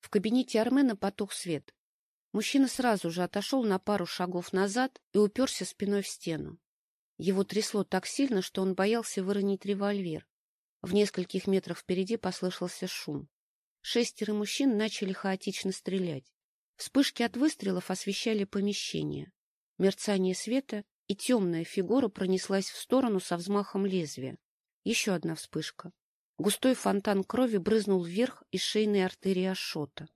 В кабинете Армена потух свет. Мужчина сразу же отошел на пару шагов назад и уперся спиной в стену. Его трясло так сильно, что он боялся выронить револьвер. В нескольких метрах впереди послышался шум. Шестеро мужчин начали хаотично стрелять. Вспышки от выстрелов освещали помещение. Мерцание света, и темная фигура пронеслась в сторону со взмахом лезвия. Еще одна вспышка. Густой фонтан крови брызнул вверх из шейной артерии Ашота.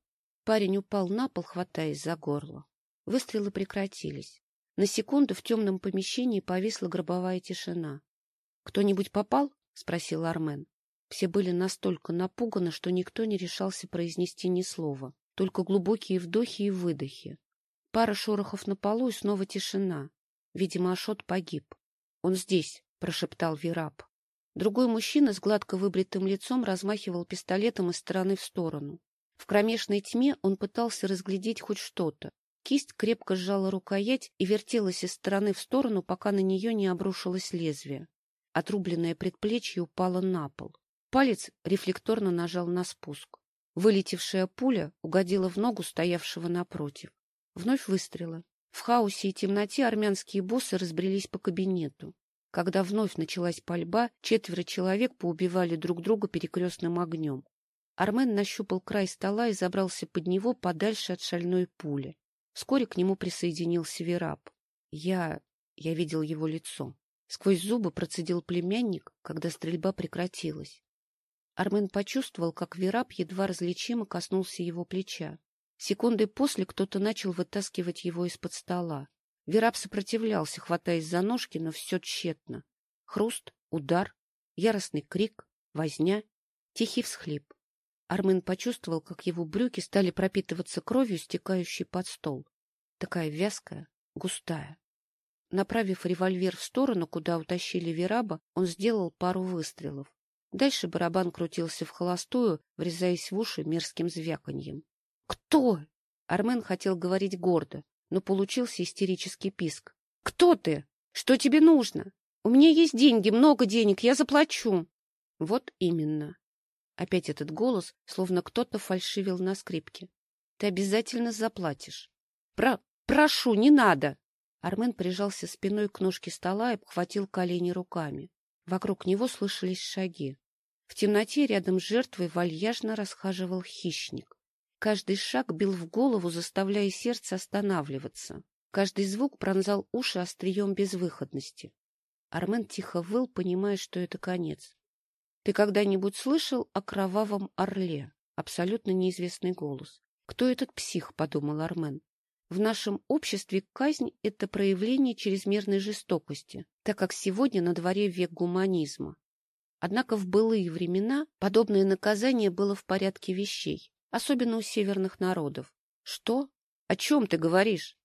Парень упал на пол, хватаясь за горло. Выстрелы прекратились. На секунду в темном помещении повисла гробовая тишина. — Кто-нибудь попал? — спросил Армен. Все были настолько напуганы, что никто не решался произнести ни слова, только глубокие вдохи и выдохи. Пара шорохов на полу и снова тишина. Видимо, Ашот погиб. — Он здесь, — прошептал Вираб. Другой мужчина с гладко выбритым лицом размахивал пистолетом из стороны в сторону. В кромешной тьме он пытался разглядеть хоть что-то. Кисть крепко сжала рукоять и вертелась из стороны в сторону, пока на нее не обрушилось лезвие. Отрубленное предплечье упало на пол. Палец рефлекторно нажал на спуск. Вылетевшая пуля угодила в ногу стоявшего напротив. Вновь выстрелы. В хаосе и темноте армянские боссы разбрелись по кабинету. Когда вновь началась пальба, четверо человек поубивали друг друга перекрестным огнем. Армен нащупал край стола и забрался под него подальше от шальной пули. Вскоре к нему присоединился Вераб. Я... я видел его лицо. Сквозь зубы процедил племянник, когда стрельба прекратилась. Армен почувствовал, как Вераб едва различимо коснулся его плеча. Секундой после кто-то начал вытаскивать его из-под стола. Вераб сопротивлялся, хватаясь за ножки, но все тщетно. Хруст, удар, яростный крик, возня, тихий всхлип. Армен почувствовал, как его брюки стали пропитываться кровью, стекающей под стол. Такая вязкая, густая. Направив револьвер в сторону, куда утащили Вераба, он сделал пару выстрелов. Дальше барабан крутился в холостую, врезаясь в уши мерзким звяканьем. «Кто?» Армен хотел говорить гордо, но получился истерический писк. «Кто ты? Что тебе нужно? У меня есть деньги, много денег, я заплачу». «Вот именно». Опять этот голос, словно кто-то фальшивил на скрипке. «Ты обязательно заплатишь». «Про... прошу, не надо!» Армен прижался спиной к ножке стола и обхватил колени руками. Вокруг него слышались шаги. В темноте рядом с жертвой вальяжно расхаживал хищник. Каждый шаг бил в голову, заставляя сердце останавливаться. Каждый звук пронзал уши острием безвыходности. Армен тихо выл, понимая, что это конец. — Ты когда-нибудь слышал о кровавом орле? Абсолютно неизвестный голос. — Кто этот псих? — подумал Армен. В нашем обществе казнь — это проявление чрезмерной жестокости, так как сегодня на дворе век гуманизма. Однако в былые времена подобное наказание было в порядке вещей особенно у северных народов. — Что? О чем ты говоришь?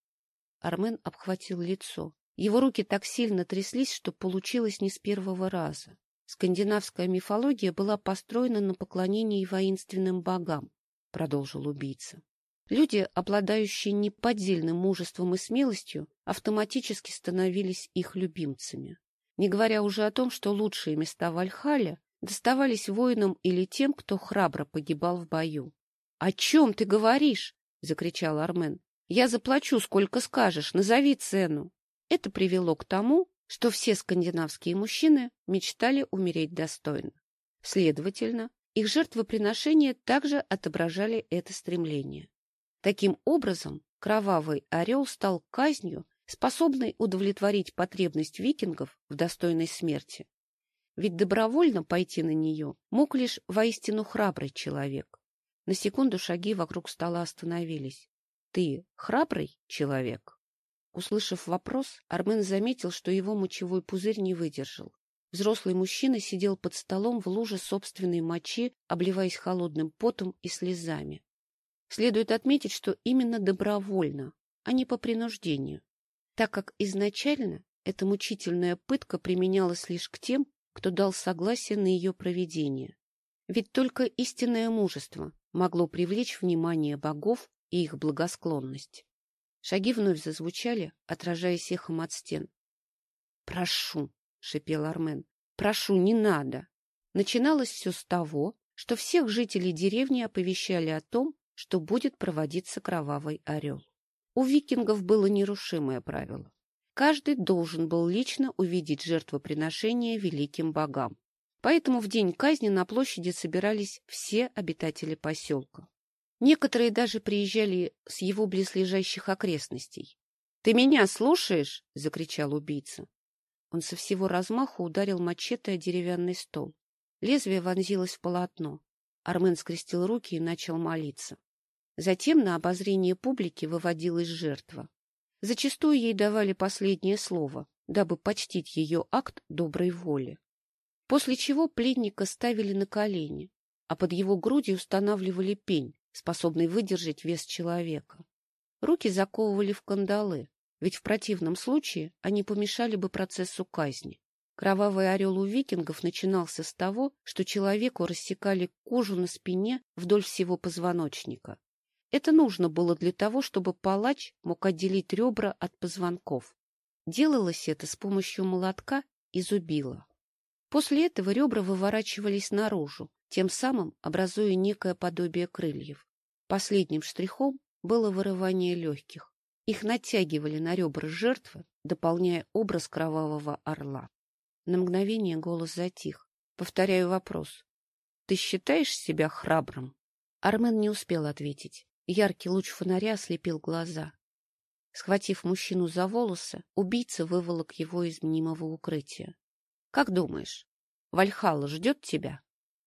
Армен обхватил лицо. Его руки так сильно тряслись, что получилось не с первого раза. Скандинавская мифология была построена на поклонении воинственным богам, — продолжил убийца. Люди, обладающие неподдельным мужеством и смелостью, автоматически становились их любимцами. Не говоря уже о том, что лучшие места в Альхале доставались воинам или тем, кто храбро погибал в бою. — О чем ты говоришь? — закричал Армен. — Я заплачу, сколько скажешь, назови цену. Это привело к тому, что все скандинавские мужчины мечтали умереть достойно. Следовательно, их жертвоприношения также отображали это стремление. Таким образом, кровавый орел стал казнью, способной удовлетворить потребность викингов в достойной смерти. Ведь добровольно пойти на нее мог лишь воистину храбрый человек. На секунду шаги вокруг стола остановились. — Ты храбрый человек? Услышав вопрос, Армен заметил, что его мочевой пузырь не выдержал. Взрослый мужчина сидел под столом в луже собственной мочи, обливаясь холодным потом и слезами. Следует отметить, что именно добровольно, а не по принуждению, так как изначально эта мучительная пытка применялась лишь к тем, кто дал согласие на ее проведение. Ведь только истинное мужество могло привлечь внимание богов и их благосклонность. Шаги вновь зазвучали, отражаясь эхом от стен. «Прошу», — шепел Армен, — «прошу, не надо». Начиналось все с того, что всех жителей деревни оповещали о том, что будет проводиться кровавый орел. У викингов было нерушимое правило. Каждый должен был лично увидеть жертвоприношение великим богам. Поэтому в день казни на площади собирались все обитатели поселка. Некоторые даже приезжали с его близлежащих окрестностей. — Ты меня слушаешь? — закричал убийца. Он со всего размаху ударил мачете о деревянный стол. Лезвие вонзилось в полотно. Армен скрестил руки и начал молиться. Затем на обозрение публики выводилась жертва. Зачастую ей давали последнее слово, дабы почтить ее акт доброй воли после чего пленника ставили на колени, а под его грудью устанавливали пень, способный выдержать вес человека. Руки заковывали в кандалы, ведь в противном случае они помешали бы процессу казни. Кровавый орел у викингов начинался с того, что человеку рассекали кожу на спине вдоль всего позвоночника. Это нужно было для того, чтобы палач мог отделить ребра от позвонков. Делалось это с помощью молотка и зубила. После этого ребра выворачивались наружу, тем самым образуя некое подобие крыльев. Последним штрихом было вырывание легких. Их натягивали на ребра жертвы, дополняя образ кровавого орла. На мгновение голос затих. Повторяю вопрос. «Ты считаешь себя храбрым?» Армен не успел ответить. Яркий луч фонаря ослепил глаза. Схватив мужчину за волосы, убийца выволок его из мнимого укрытия. Как думаешь, Вальхалла ждет тебя?